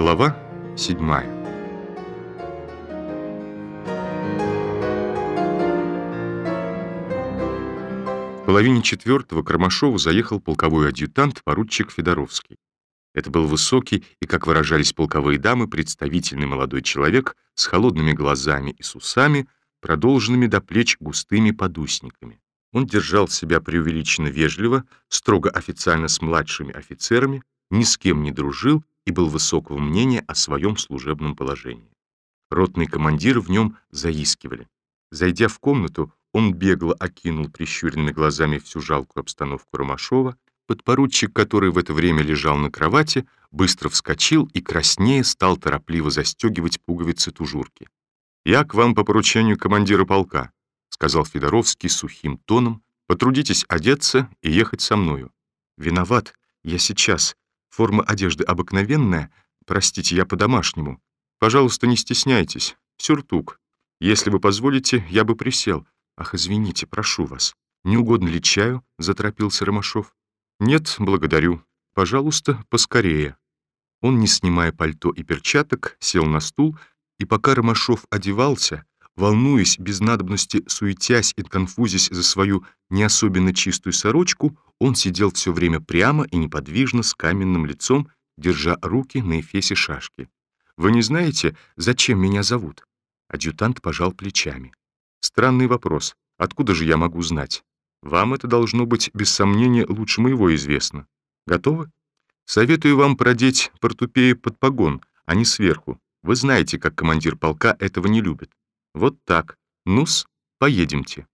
Глава седьмая В половине четвертого к Ромашову заехал полковой адъютант поручик Федоровский. Это был высокий и, как выражались полковые дамы, представительный молодой человек с холодными глазами и с усами, продолженными до плеч густыми подусниками. Он держал себя преувеличенно вежливо, строго официально с младшими офицерами, ни с кем не дружил и был высокого мнения о своем служебном положении. Ротные командиры в нем заискивали. Зайдя в комнату, он бегло окинул прищуренными глазами всю жалкую обстановку Ромашова. Подпоручик, который в это время лежал на кровати, быстро вскочил и краснее стал торопливо застегивать пуговицы тужурки. «Я к вам по поручению командира полка», — сказал Федоровский сухим тоном. «Потрудитесь одеться и ехать со мною». «Виноват, я сейчас. Форма одежды обыкновенная. Простите, я по-домашнему. Пожалуйста, не стесняйтесь. Сюртук. Если вы позволите, я бы присел. Ах, извините, прошу вас. Не угодно ли чаю?» — заторопился Ромашов. «Нет, благодарю. Пожалуйста, поскорее». Он, не снимая пальто и перчаток, сел на стул, и пока Ромашов одевался, волнуясь, без надобности суетясь и конфузясь за свою не особенно чистую сорочку, он сидел все время прямо и неподвижно с каменным лицом, держа руки на эфесе шашки. «Вы не знаете, зачем меня зовут?» Адъютант пожал плечами. «Странный вопрос. Откуда же я могу знать? Вам это должно быть, без сомнения, лучше моего известно. Готовы? Советую вам продеть портупеи под погон, а не сверху. Вы знаете, как командир полка этого не любит. Вот так. Ну-с, поедемте».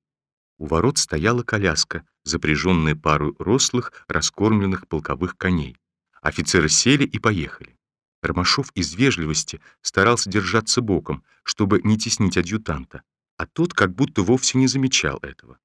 У ворот стояла коляска, запряженная пару рослых, раскормленных полковых коней. Офицеры сели и поехали. Ромашов из вежливости старался держаться боком, чтобы не теснить адъютанта, а тот как будто вовсе не замечал этого.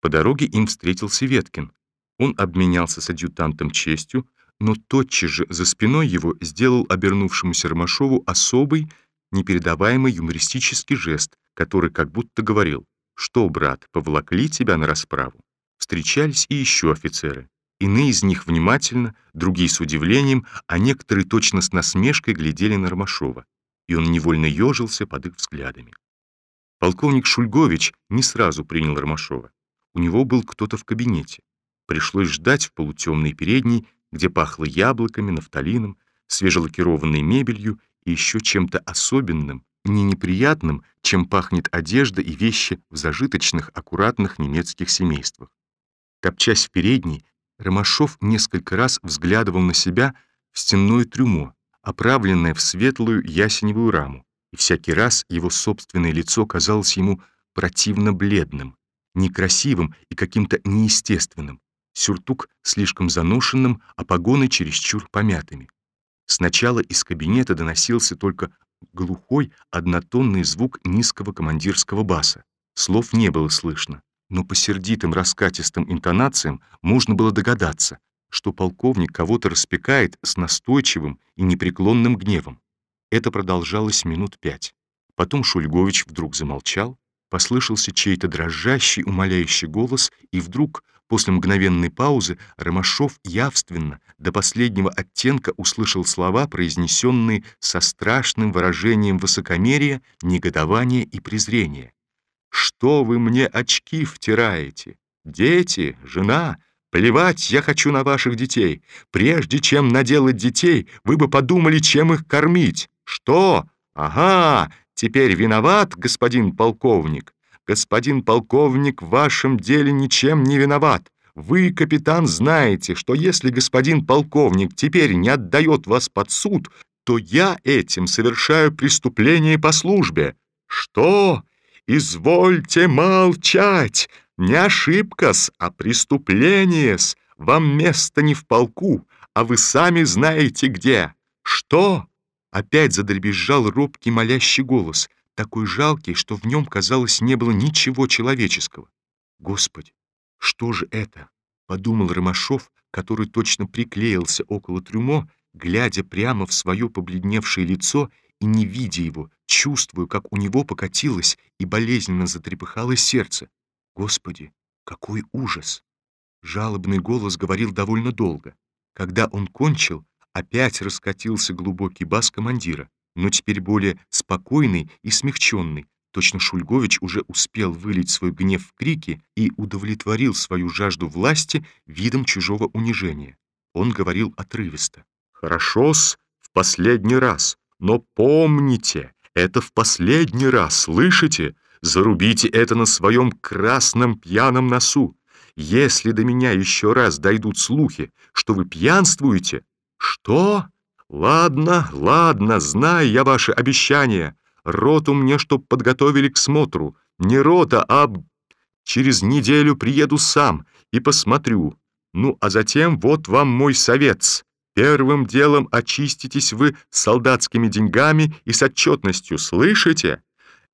По дороге им встретился Веткин. Он обменялся с адъютантом честью, но тотчас же за спиной его сделал обернувшемуся Ромашову особый, непередаваемый юмористический жест, который как будто говорил «Что, брат, повлакли тебя на расправу?» Встречались и еще офицеры. Иные из них внимательно, другие с удивлением, а некоторые точно с насмешкой глядели на Ромашова, и он невольно ежился под их взглядами. Полковник Шульгович не сразу принял Ромашова. У него был кто-то в кабинете. Пришлось ждать в полутемной передней, где пахло яблоками, нафталином, свежелакированной мебелью и еще чем-то особенным, не неприятным, чем пахнет одежда и вещи в зажиточных, аккуратных немецких семействах. Топчась в передней, Ромашов несколько раз взглядывал на себя в стенное трюмо, оправленное в светлую ясеневую раму, и всякий раз его собственное лицо казалось ему противно бледным, некрасивым и каким-то неестественным, сюртук слишком заношенным, а погоны чересчур помятыми. Сначала из кабинета доносился только глухой, однотонный звук низкого командирского баса. Слов не было слышно, но по сердитым раскатистым интонациям можно было догадаться, что полковник кого-то распекает с настойчивым и непреклонным гневом. Это продолжалось минут пять. Потом Шульгович вдруг замолчал, послышался чей-то дрожащий, умоляющий голос, и вдруг После мгновенной паузы Ромашов явственно, до последнего оттенка услышал слова, произнесенные со страшным выражением высокомерия, негодования и презрения. «Что вы мне очки втираете? Дети, жена, плевать я хочу на ваших детей. Прежде чем наделать детей, вы бы подумали, чем их кормить. Что? Ага, теперь виноват, господин полковник. Господин полковник в вашем деле ничем не виноват. Вы, капитан, знаете, что если господин полковник теперь не отдает вас под суд, то я этим совершаю преступление по службе. Что? Извольте молчать! Не ошибка-с, а преступление-с. Вам место не в полку, а вы сами знаете где. Что? Опять задребезжал робкий молящий голос такой жалкий, что в нем, казалось, не было ничего человеческого. «Господи, что же это?» — подумал Ромашов, который точно приклеился около трюмо, глядя прямо в свое побледневшее лицо и не видя его, чувствуя, как у него покатилось и болезненно затрепыхалось сердце. «Господи, какой ужас!» Жалобный голос говорил довольно долго. Когда он кончил, Опять раскатился глубокий бас командира, но теперь более спокойный и смягченный. Точно Шульгович уже успел вылить свой гнев в крики и удовлетворил свою жажду власти видом чужого унижения. Он говорил отрывисто. «Хорошо-с, в последний раз, но помните, это в последний раз, слышите? Зарубите это на своем красном пьяном носу. Если до меня еще раз дойдут слухи, что вы пьянствуете... Что? Ладно, ладно, знаю я ваши обещания. Роту мне чтоб подготовили к смотру. Не рота, а... Через неделю приеду сам и посмотрю. Ну, а затем вот вам мой совет. Первым делом очиститесь вы солдатскими деньгами и с отчетностью, слышите?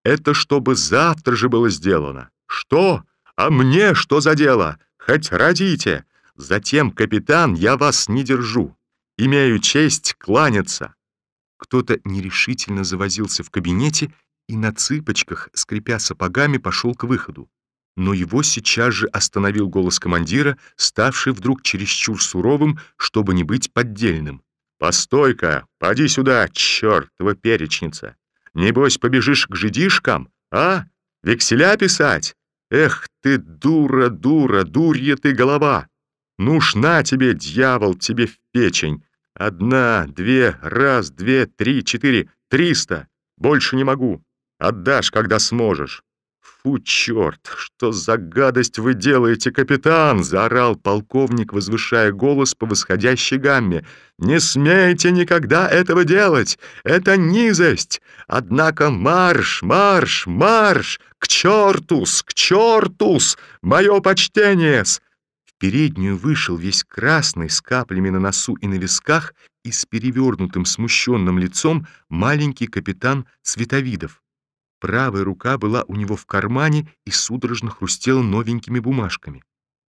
Это чтобы завтра же было сделано. Что? А мне что за дело? Хоть родите. Затем, капитан, я вас не держу. Имею честь кланяться. Кто-то нерешительно завозился в кабинете и на цыпочках, скрипя сапогами, пошел к выходу. Но его сейчас же остановил голос командира, ставший вдруг чересчур суровым, чтобы не быть поддельным. «Постой-ка! Поди сюда, чертова перечница! Небось, побежишь к жидишкам, а? Векселя писать? Эх ты, дура, дура, дурья ты голова! Ну ж на тебе, дьявол, тебе в печень! Одна, две, раз, две, три, четыре, триста! Больше не могу! Отдашь, когда сможешь!» «Фу, черт! Что за гадость вы делаете, капитан?» — заорал полковник, возвышая голос по восходящей гамме. «Не смейте никогда этого делать! Это низость! Однако марш, марш, марш! К чертус, к чертус! Мое почтение -с! Переднюю вышел весь красный, с каплями на носу и на висках, и с перевернутым смущенным лицом маленький капитан Световидов. Правая рука была у него в кармане и судорожно хрустела новенькими бумажками.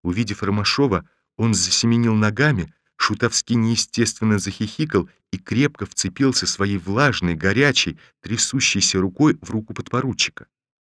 Увидев Ромашова, он засеменил ногами, Шутовски неестественно захихикал и крепко вцепился своей влажной, горячей, трясущейся рукой в руку подпоручика.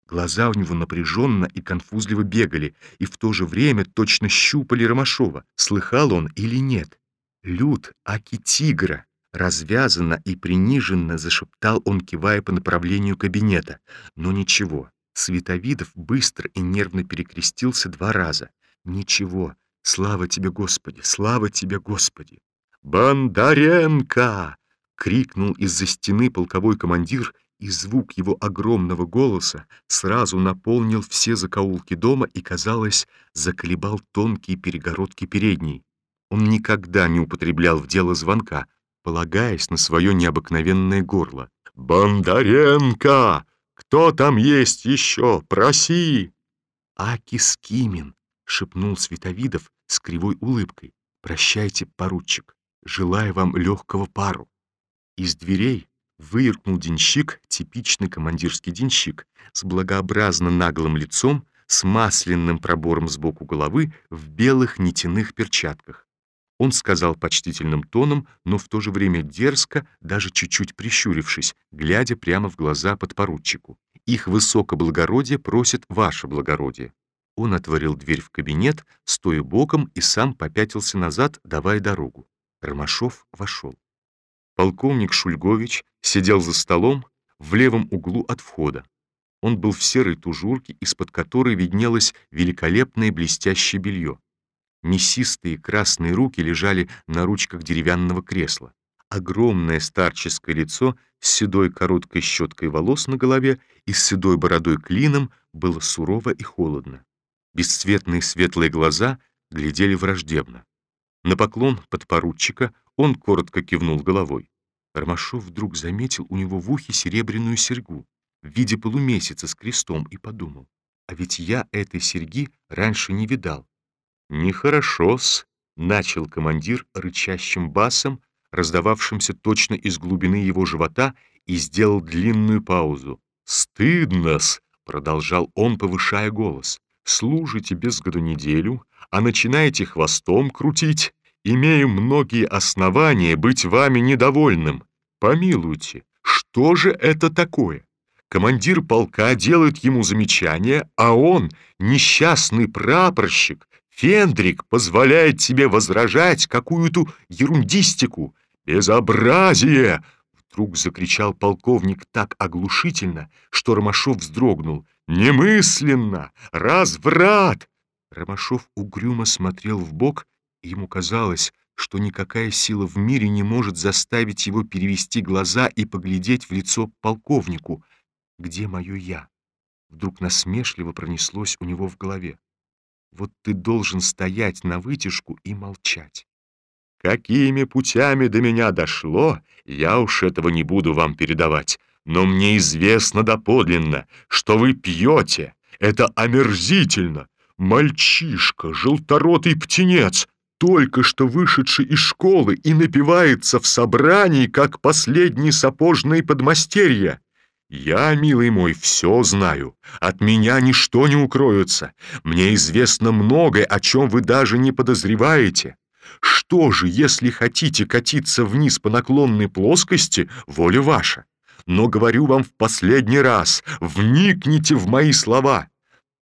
Глаза у него напряженно и конфузливо бегали, и в то же время точно щупали Ромашова, слыхал он или нет. Люд, аки тигра, Развязанно и приниженно зашептал он, кивая по направлению кабинета. Но ничего. Световидов быстро и нервно перекрестился два раза. Ничего. Слава тебе, Господи! Слава тебе, Господи! «Бондаренко!» — крикнул из-за стены полковой командир, и звук его огромного голоса сразу наполнил все закоулки дома и, казалось, заколебал тонкие перегородки передней. Он никогда не употреблял в дело звонка, полагаясь на свое необыкновенное горло. «Бондаренко! Кто там есть еще? Проси!» «Аки Скимин!» — шепнул Световидов с кривой улыбкой. «Прощайте, поручик, желаю вам легкого пару». Из дверей выверкнул денщик, типичный командирский денщик, с благообразно наглым лицом, с масляным пробором сбоку головы в белых нитяных перчатках. Он сказал почтительным тоном, но в то же время дерзко, даже чуть-чуть прищурившись, глядя прямо в глаза подпоручику. «Их высокоблагородие просит ваше благородие». Он отворил дверь в кабинет, стоя боком, и сам попятился назад, давая дорогу. Ромашов вошел. Полковник Шульгович сидел за столом в левом углу от входа. Он был в серой тужурке, из-под которой виднелось великолепное блестящее белье. Мясистые красные руки лежали на ручках деревянного кресла. Огромное старческое лицо с седой короткой щеткой волос на голове и с седой бородой клином было сурово и холодно. Бесцветные светлые глаза глядели враждебно. На поклон подпоручика он коротко кивнул головой. Ромашов вдруг заметил у него в ухе серебряную серьгу в виде полумесяца с крестом и подумал, а ведь я этой серьги раньше не видал. «Нехорошо-с», — начал командир рычащим басом, раздававшимся точно из глубины его живота, и сделал длинную паузу. «Стыдно-с», — продолжал он, повышая голос. «Служите без году неделю, а начинаете хвостом крутить. Имею многие основания быть вами недовольным. Помилуйте, что же это такое? Командир полка делает ему замечание, а он, несчастный прапорщик, Фендрик позволяет себе возражать какую-то ерундистику. «Безобразие!» Вдруг закричал полковник так оглушительно, что Ромашов вздрогнул. «Немысленно! Разврат!» Ромашов угрюмо смотрел в бок, ему казалось, что никакая сила в мире не может заставить его перевести глаза и поглядеть в лицо полковнику. «Где мое я?» Вдруг насмешливо пронеслось у него в голове. «Вот ты должен стоять на вытяжку и молчать. Какими путями до меня дошло, я уж этого не буду вам передавать, но мне известно доподлинно, что вы пьете. Это омерзительно. Мальчишка, желторотый птенец, только что вышедший из школы и напивается в собрании, как последний сапожный подмастерье. Я, милый мой, все знаю. От меня ничто не укроется. Мне известно многое, о чем вы даже не подозреваете. Что же, если хотите катиться вниз по наклонной плоскости, воля ваша. Но говорю вам в последний раз, вникните в мои слова.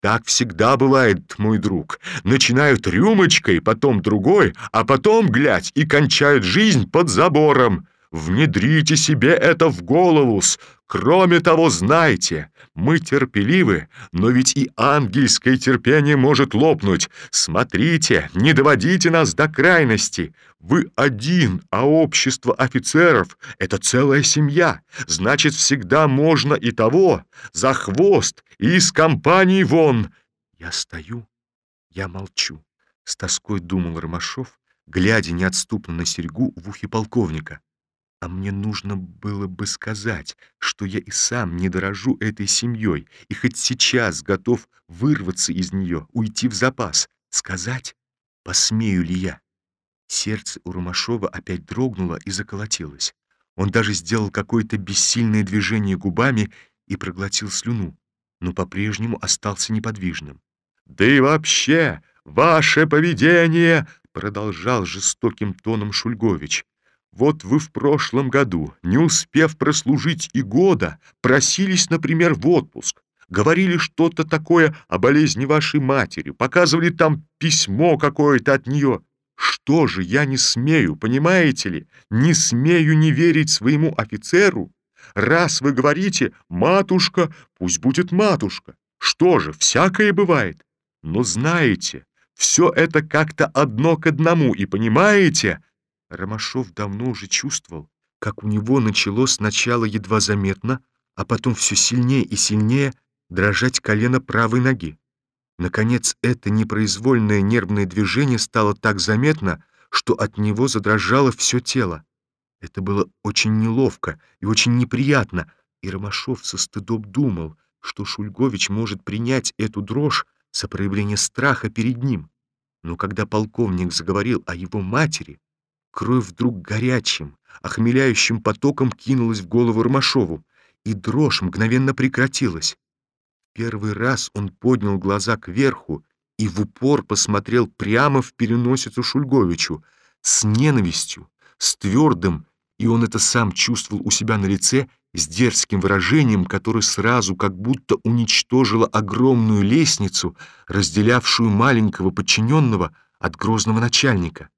Так всегда бывает, мой друг. Начинают рюмочкой, потом другой, а потом, глядь, и кончают жизнь под забором. Внедрите себе это в голову. Кроме того, знайте, мы терпеливы, но ведь и ангельское терпение может лопнуть. Смотрите, не доводите нас до крайности. Вы один, а общество офицеров — это целая семья. Значит, всегда можно и того, за хвост, и из компании вон. Я стою, я молчу. С тоской думал Ромашов, глядя неотступно на серьгу в ухе полковника. А мне нужно было бы сказать, что я и сам не дорожу этой семьей, и хоть сейчас готов вырваться из нее, уйти в запас. Сказать, посмею ли я? Сердце у Ромашова опять дрогнуло и заколотилось. Он даже сделал какое-то бессильное движение губами и проглотил слюну, но по-прежнему остался неподвижным. «Да и вообще, ваше поведение!» — продолжал жестоким тоном Шульгович. Вот вы в прошлом году, не успев прослужить и года, просились, например, в отпуск, говорили что-то такое о болезни вашей матери, показывали там письмо какое-то от нее. Что же я не смею, понимаете ли, не смею не верить своему офицеру? Раз вы говорите «матушка», пусть будет матушка. Что же, всякое бывает. Но знаете, все это как-то одно к одному, и понимаете, Ромашов давно уже чувствовал, как у него начало сначала едва заметно, а потом все сильнее и сильнее дрожать колено правой ноги. Наконец, это непроизвольное нервное движение стало так заметно, что от него задрожало все тело. Это было очень неловко и очень неприятно, и Ромашов со стыдом думал, что Шульгович может принять эту дрожь за проявление страха перед ним. Но когда полковник заговорил о его матери, Кровь вдруг горячим, охмеляющим потоком кинулась в голову Ромашову, и дрожь мгновенно прекратилась. Первый раз он поднял глаза кверху и в упор посмотрел прямо в переносицу Шульговичу с ненавистью, с твердым, и он это сам чувствовал у себя на лице, с дерзким выражением, которое сразу как будто уничтожило огромную лестницу, разделявшую маленького подчиненного от грозного начальника.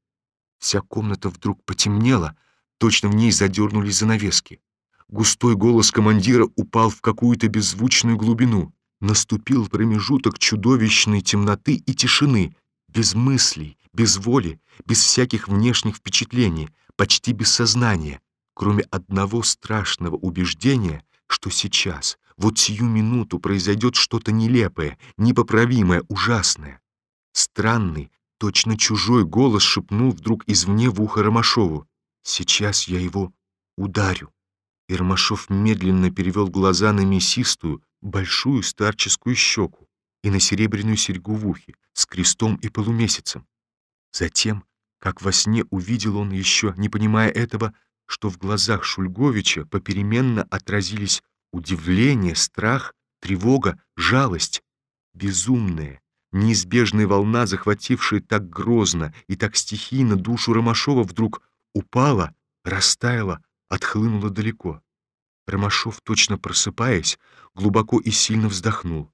Вся комната вдруг потемнела, точно в ней задернулись занавески. Густой голос командира упал в какую-то беззвучную глубину. Наступил промежуток чудовищной темноты и тишины, без мыслей, без воли, без всяких внешних впечатлений, почти без сознания, кроме одного страшного убеждения, что сейчас, вот сию минуту произойдет что-то нелепое, непоправимое, ужасное. Странный, Точно чужой голос шепнул вдруг извне в ухо Ромашову. «Сейчас я его ударю». И Ромашов медленно перевел глаза на мясистую, большую старческую щеку и на серебряную серьгу в ухе с крестом и полумесяцем. Затем, как во сне увидел он еще, не понимая этого, что в глазах Шульговича попеременно отразились удивление, страх, тревога, жалость, безумное, Неизбежная волна, захватившая так грозно и так стихийно душу Ромашова, вдруг упала, растаяла, отхлынула далеко. Ромашов, точно просыпаясь, глубоко и сильно вздохнул.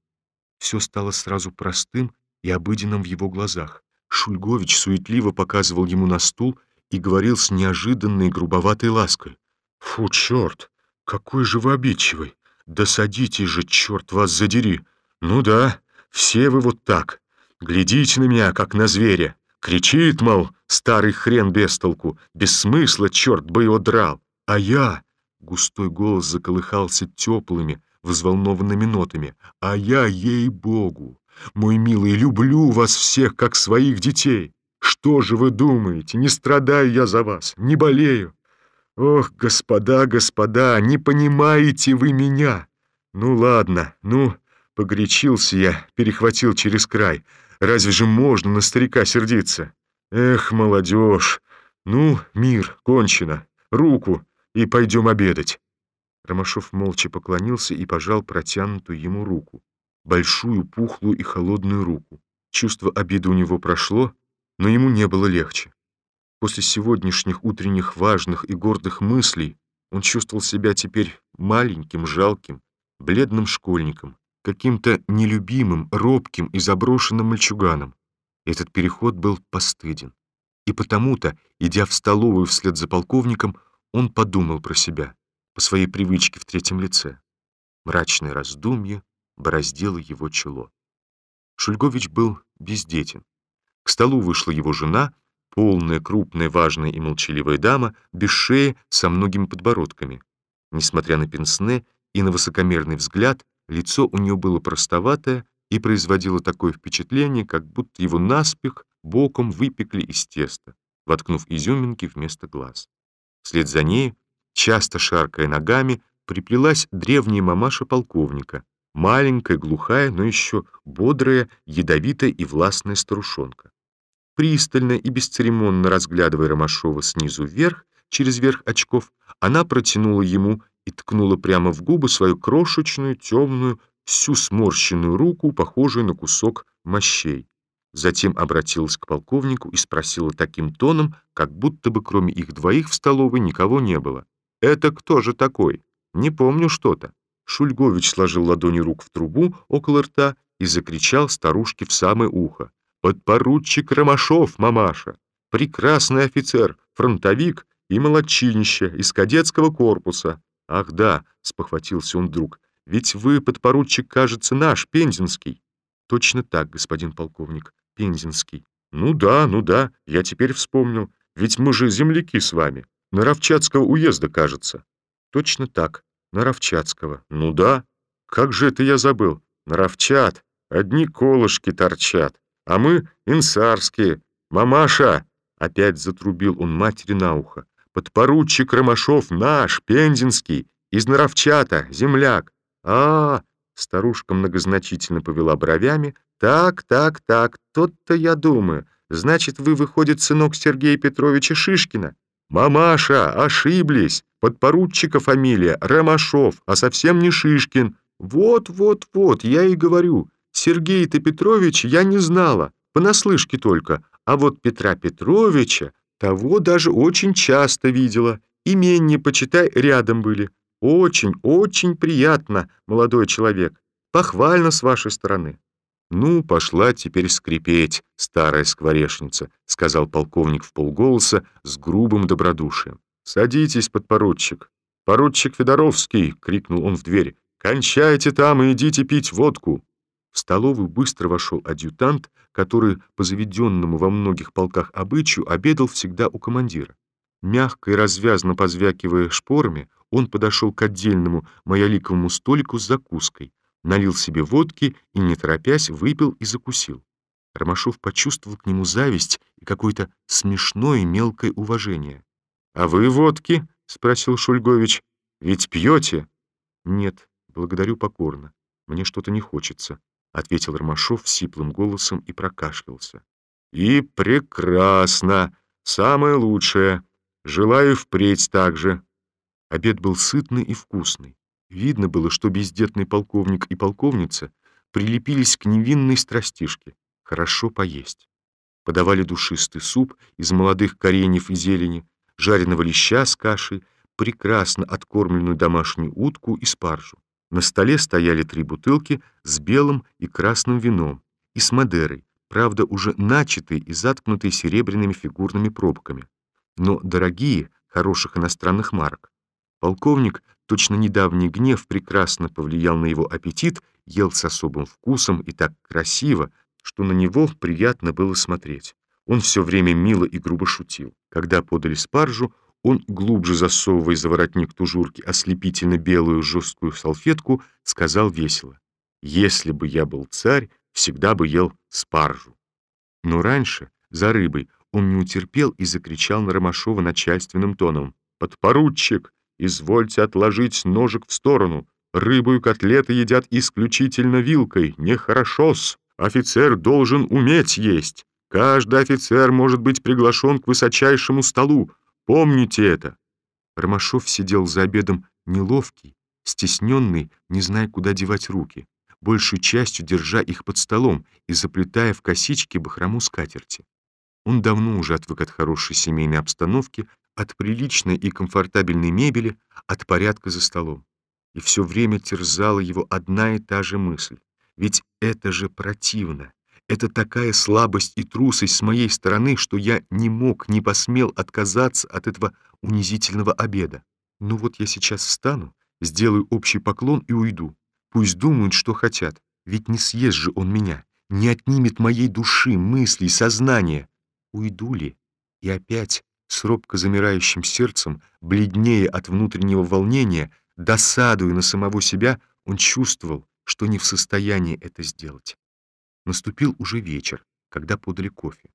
Все стало сразу простым и обыденным в его глазах. Шульгович суетливо показывал ему на стул и говорил с неожиданной грубоватой лаской. «Фу, черт! Какой же вы обидчивый! Да садитесь же, черт вас задери! Ну да, все вы вот так. Глядите на меня, как на зверя. Кричит, мол, старый хрен без толку, без смысла, черт бы его драл. А я...» Густой голос заколыхался теплыми, взволнованными нотами. «А я, ей-богу, мой милый, люблю вас всех, как своих детей. Что же вы думаете, не страдаю я за вас, не болею? Ох, господа, господа, не понимаете вы меня. Ну ладно, ну, погорячился я, перехватил через край. Разве же можно на старика сердиться? Эх, молодежь, ну, мир, кончено, руку, и пойдем обедать. Ромашов молча поклонился и пожал протянутую ему руку. Большую, пухлую и холодную руку. Чувство обиды у него прошло, но ему не было легче. После сегодняшних утренних важных и гордых мыслей он чувствовал себя теперь маленьким, жалким, бледным школьником, каким-то нелюбимым, робким и заброшенным мальчуганом. Этот переход был постыден. И потому-то, идя в столовую вслед за полковником, он подумал про себя, по своей привычке в третьем лице. Мрачное раздумье бороздило его чело. Шульгович был бездетен. К столу вышла его жена, полная, крупная, важная и молчаливая дама, без шеи, со многими подбородками. Несмотря на пенсне и на высокомерный взгляд, лицо у нее было простоватое и производило такое впечатление, как будто его наспех боком выпекли из теста, воткнув изюминки вместо глаз. Вслед за ней, часто шаркая ногами, приплелась древняя мамаша полковника, маленькая, глухая, но еще бодрая, ядовитая и властная старушонка. Пристально и бесцеремонно разглядывая Ромашова снизу вверх, через верх очков, она протянула ему и ткнула прямо в губы свою крошечную, темную, всю сморщенную руку, похожую на кусок мощей. Затем обратилась к полковнику и спросила таким тоном, как будто бы кроме их двоих в столовой никого не было. «Это кто же такой? Не помню что-то». Шульгович сложил ладони рук в трубу около рта и закричал старушке в самое ухо. Подпоручик Ромашов, мамаша, прекрасный офицер, фронтовик и молодчинище из кадетского корпуса. Ах да, спохватился он вдруг, ведь вы, подпоручик, кажется, наш, Пензенский. Точно так, господин полковник, Пензенский. Ну да, ну да, я теперь вспомнил, ведь мы же земляки с вами. Наровчатского уезда, кажется. Точно так, Наровчатского. Ну да, как же это я забыл? Наровчат, одни колышки торчат. А мы инсарские. Мамаша!» Опять затрубил он матери на ухо. «Подпоручик Ромашов наш, пензенский, из Наровчата, земляк. а, -а, -а Старушка многозначительно повела бровями. «Так, так, так, тот-то я думаю. Значит, вы, выходит, сынок Сергея Петровича Шишкина?» «Мамаша, ошиблись! Подпоручика фамилия Ромашов, а совсем не Шишкин. Вот-вот-вот, я и говорю. Сергея-то Петровича я не знала, понаслышке только, а вот Петра Петровича того даже очень часто видела. Именья, почитай, рядом были. Очень, очень приятно, молодой человек. Похвально с вашей стороны. «Ну, пошла теперь скрипеть, старая скворечница», — сказал полковник в полголоса с грубым добродушием. «Садитесь, подпоручик». «Поручик Федоровский!» — крикнул он в дверь. «Кончайте там и идите пить водку!» В столовую быстро вошел адъютант, который, по заведенному во многих полках обычаю, обедал всегда у командира. Мягко и развязно позвякивая шпорами, он подошел к отдельному маяликовому столику с закуской, налил себе водки и, не торопясь, выпил и закусил. Ромашов почувствовал к нему зависть и какое-то смешное мелкое уважение. «А вы водки?» — спросил Шульгович. «Ведь пьете?» «Нет, благодарю покорно. Мне что-то не хочется», — ответил Ромашов сиплым голосом и прокашлялся. «И прекрасно! Самое лучшее! Желаю впредь так же!» Обед был сытный и вкусный. Видно было, что бездетный полковник и полковница прилепились к невинной страстишке. Хорошо поесть. Подавали душистый суп из молодых кореньев и зелени, жареного леща с кашей, прекрасно откормленную домашнюю утку и спаржу. На столе стояли три бутылки с белым и красным вином и с Мадерой, правда, уже начатой и заткнутой серебряными фигурными пробками. но дорогие, хороших иностранных марок. Полковник, точно недавний гнев прекрасно повлиял на его аппетит, ел с особым вкусом и так красиво, что на него приятно было смотреть. Он все время мило и грубо шутил. Когда подали спаржу, он, глубже засовывая за воротник тужурки ослепительно белую жесткую салфетку, сказал весело. «Если бы я был царь, всегда бы ел спаржу». Но раньше, за рыбой, он не утерпел и закричал на Ромашова начальственным тоном. «Подпоручик, извольте отложить ножик в сторону. Рыбу и котлеты едят исключительно вилкой. Нехорошо-с. Офицер должен уметь есть. Каждый офицер может быть приглашен к высочайшему столу. Помните это!» Ромашов сидел за обедом неловкий, стесненный, не зная, куда девать руки, большей частью держа их под столом и заплетая в косички бахрому скатерти. Он давно уже отвык от хорошей семейной обстановки, от приличной и комфортабельной мебели, от порядка за столом. И все время терзала его одна и та же мысль. Ведь это же противно. Это такая слабость и трусость с моей стороны, что я не мог, не посмел отказаться от этого унизительного обеда. Ну вот я сейчас встану, сделаю общий поклон и уйду. Пусть думают, что хотят. Ведь не съест же он меня, не отнимет моей души, мыслей, сознания. Уйду ли? И опять, с робко замирающим сердцем, бледнее от внутреннего волнения, досадуя на самого себя, он чувствовал, что не в состоянии это сделать. Наступил уже вечер, когда подали кофе.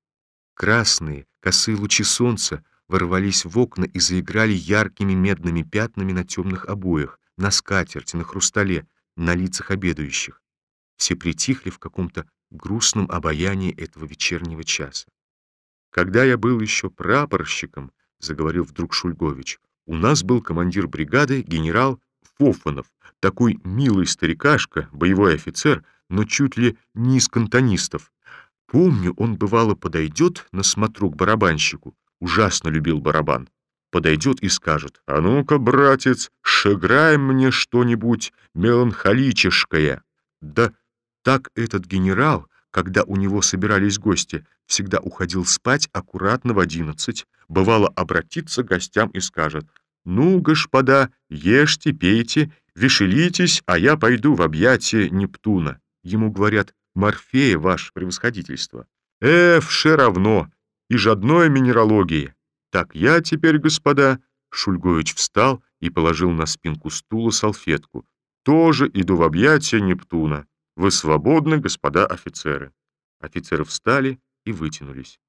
Красные, косые лучи солнца ворвались в окна и заиграли яркими медными пятнами на темных обоях, на скатерти, на хрустале, на лицах обедающих. Все притихли в каком-то грустном обаянии этого вечернего часа. «Когда я был еще прапорщиком», — заговорил вдруг Шульгович, «у нас был командир бригады генерал Фофанов, такой милый старикашка, боевой офицер, но чуть ли не из кантонистов. Помню, он бывало подойдет на смотру к барабанщику, ужасно любил барабан. Подойдет и скажет, «А ну-ка, братец, шаграй мне что-нибудь меланхолическое». Да так этот генерал, когда у него собирались гости, всегда уходил спать аккуратно в одиннадцать, бывало обратиться к гостям и скажет, «Ну, господа, ешьте, пейте, веселитесь, а я пойду в объятия Нептуна». Ему говорят «Морфея, ваше превосходительство». «Э, все равно, и жадной минералогии». «Так я теперь, господа...» Шульгович встал и положил на спинку стула салфетку. «Тоже иду в объятия Нептуна. Вы свободны, господа офицеры». Офицеры встали и вытянулись.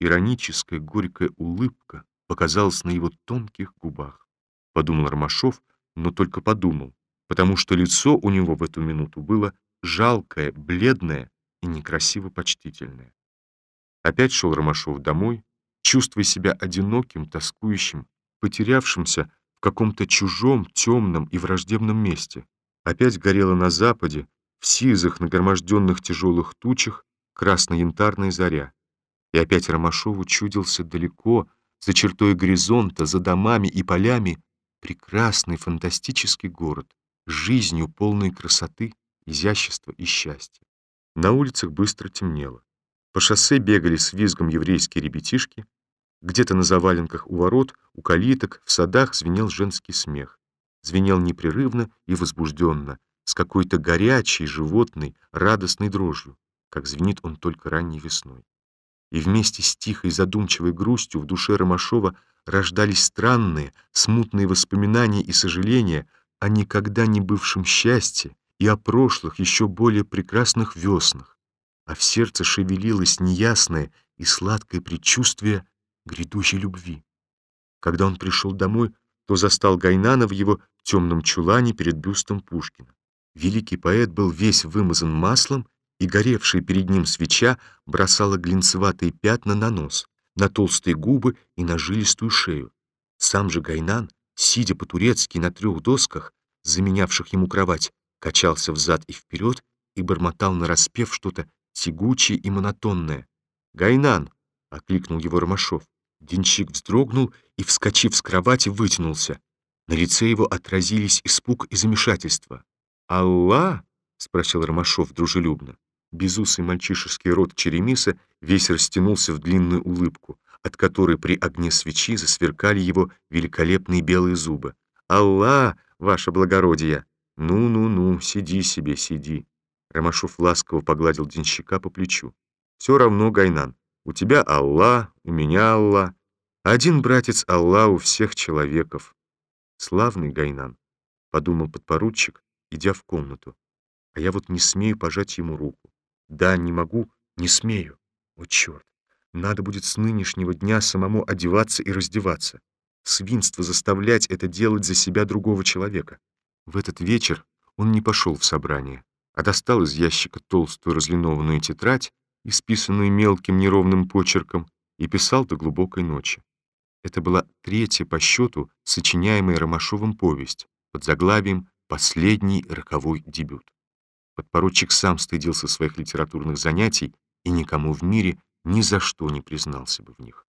Ироническая горькая улыбка показалась на его тонких губах. Подумал Ромашов, но только подумал, потому что лицо у него в эту минуту было жалкое, бледное и некрасиво почтительное. Опять шел Ромашов домой, чувствуя себя одиноким, тоскующим, потерявшимся в каком-то чужом, темном и враждебном месте. Опять горела на западе, в сизых, нагроможденных тяжелых тучах, красно-янтарная заря. И опять Ромашову чудился далеко, за чертой горизонта, за домами и полями, прекрасный фантастический город, жизнью полной красоты, изящества и счастья. На улицах быстро темнело. По шоссе бегали с визгом еврейские ребятишки. Где-то на заваленках у ворот, у калиток, в садах звенел женский смех. Звенел непрерывно и возбужденно, с какой-то горячей, животной, радостной дрожью, как звенит он только ранней весной. И вместе с тихой задумчивой грустью в душе Ромашова рождались странные, смутные воспоминания и сожаления о никогда не бывшем счастье и о прошлых, еще более прекрасных веснах, а в сердце шевелилось неясное и сладкое предчувствие грядущей любви. Когда он пришел домой, то застал Гайнана в его темном чулане перед бюстом Пушкина. Великий поэт был весь вымазан маслом, и горевшая перед ним свеча бросала глинцеватые пятна на нос, на толстые губы и на жилистую шею. Сам же Гайнан, сидя по-турецки на трех досках, заменявших ему кровать, качался взад и вперед и бормотал нараспев что-то тягучее и монотонное. «Гайнан!» — окликнул его Ромашов. Денщик вздрогнул и, вскочив с кровати, вытянулся. На лице его отразились испуг и замешательство. «Алла?» — спросил Ромашов дружелюбно. Безусый мальчишеский рот Черемиса весь растянулся в длинную улыбку, от которой при огне свечи засверкали его великолепные белые зубы. «Алла, ваше благородие! Ну-ну-ну, сиди себе, сиди!» Ромашов ласково погладил денщика по плечу. «Все равно, Гайнан, у тебя Алла, у меня Алла. Один братец Алла у всех человеков. Славный Гайнан!» — подумал подпоручик, идя в комнату. «А я вот не смею пожать ему руку. Да, не могу, не смею. О, черт! Надо будет с нынешнего дня самому одеваться и раздеваться. Свинство заставлять это делать за себя другого человека. В этот вечер он не пошел в собрание, а достал из ящика толстую разлинованную тетрадь, исписанную мелким неровным почерком, и писал до глубокой ночи. Это была третья по счету сочиняемая Ромашовым повесть под заглавием «Последний роковой дебют». Подпоручик сам стыдился своих литературных занятий и никому в мире ни за что не признался бы в них.